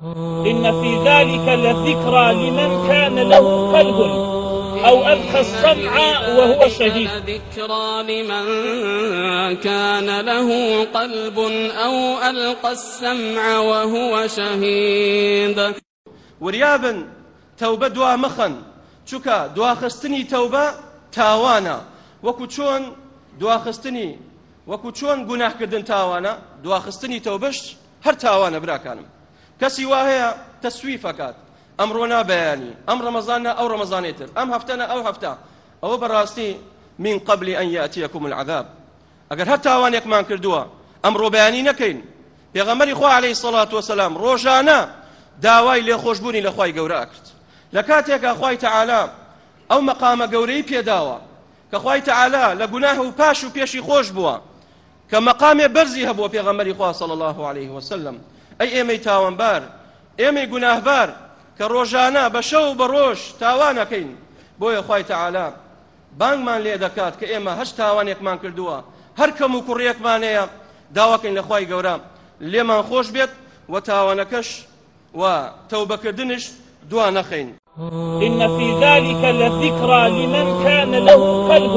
إن في ذلك لذكرى لمن كان له قلب أو ألقى السمع وهو شهيد ذكرى لمن كان له قلب أو ألقى السمع وهو شهيد وريابا توبة دوا مخن چووکە دواخستنی تەوبە تاوانە وەکو چۆن دواخستنی وەکو چۆن گوناهکردن تاوانە دواخستنی تەوبەشت هەر تاوانە براکانم کەسی وا هەیە تەسویفەکات ئەمڕۆ نابیانی ئەم ڕەمەزانە ئەو ڕەمەزانێتتر ئەم هەفتەنە ئەو هەفتە ئەوە بەڕاستی من قبلی ئەن یاتیەکم العذاب ئەگەر هەر تاوانێکمان کردووە ئەمڕۆ بەیانی نەکەین پێغەمەری خوا عليهەی سەڵات وسلام ڕۆژانە داوای لێخۆشببوونی لەخوای گەورە ئەکرد لە کاتێکە خی تەعالا ئەو مەقامە گەورەی پێداوە کە خی تەعالا لە گوناه و پاش و پێشی خۆش بووە کە مەقامێ بەرزی هەبووە پێغەمەری خوا صلى الله عليه وسلم ئەی ئێمەی تاوانبار ئێمەی گوناهبار کە ڕۆژانە بە شەو بە ڕۆژ تاوانەکەین بۆیە خی تەعالا بانگمان لێ دەکات کە ئێمە هەشت تاوانێکمان کردووە هەر کەم و کوڕیەکمانەیە داواکەین لە خی گەورە لێمان خۆش بێت و تاوانەکەش و تەوبەکردنش دوا نەخین إن في ذلك لذكرى لمن كان له قلب